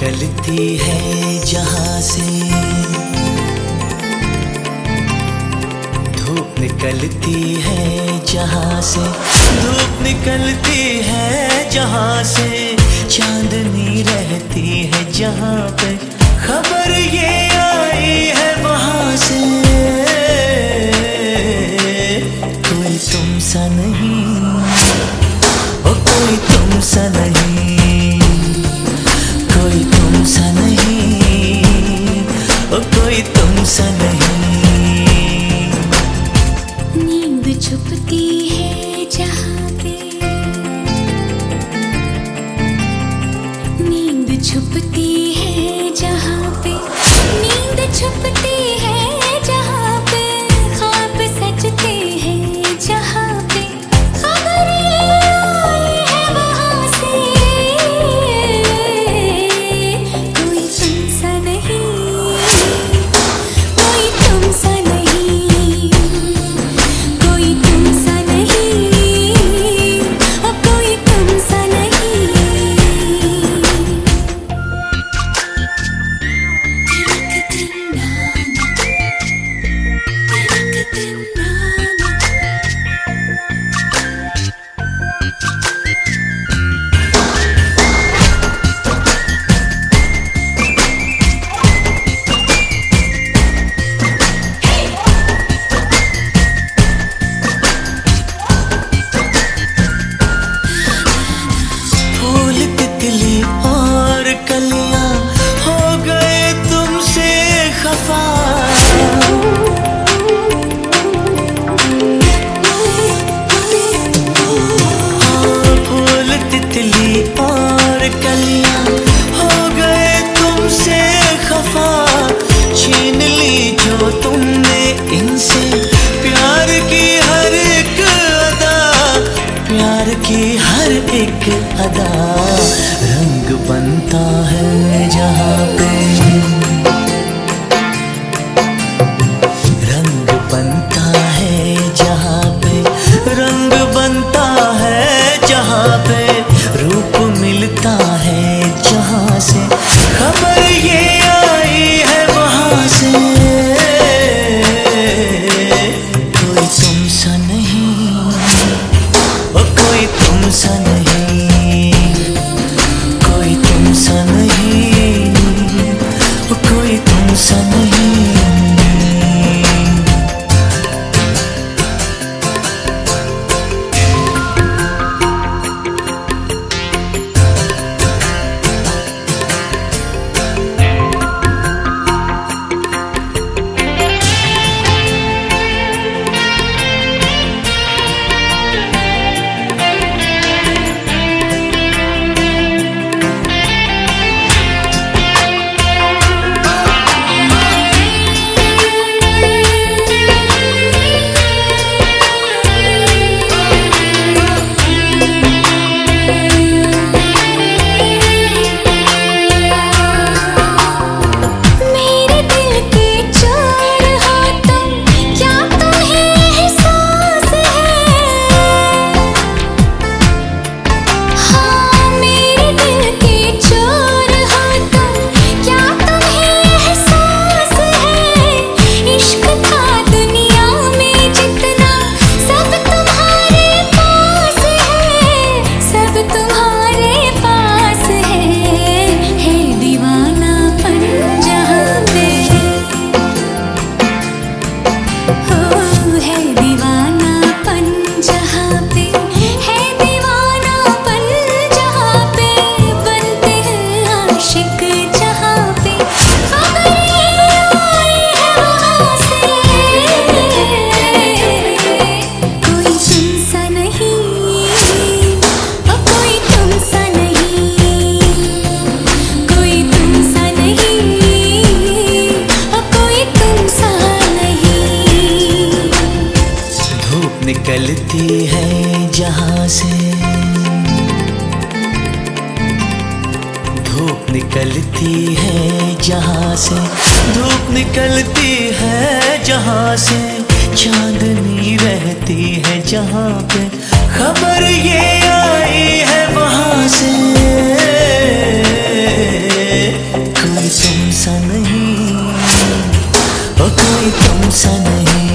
निकलती है जहाँ से धूप निकलती है जहाँ से, धूप निकलती है जहाँ से, चांदनी रहती है जहाँ पे, खबर ये आई है वहाँ से। कोई तुम सा नहीं, ओ कोई तुम सा नहीं। कोई तुमसे नहीं। नींद छुपती है जहाँ पे। नींद छुपती की हर एक अदा। गई है जहाँ से धूप निकलती है जहाँ से, धूप निकलती है जहाँ से, चांदनी रहती है जहाँ पे, खबर ये आई है वहाँ से। कोई तुम सा नहीं कोई तुम सा नहीं।